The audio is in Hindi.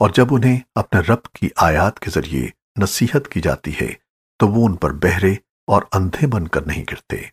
और जब उन्हें अपने रब की आयात के ज़रिए नसीहत की जाती है तो वो उन पर बहरे और अंधे बनकर नहीं गिरते।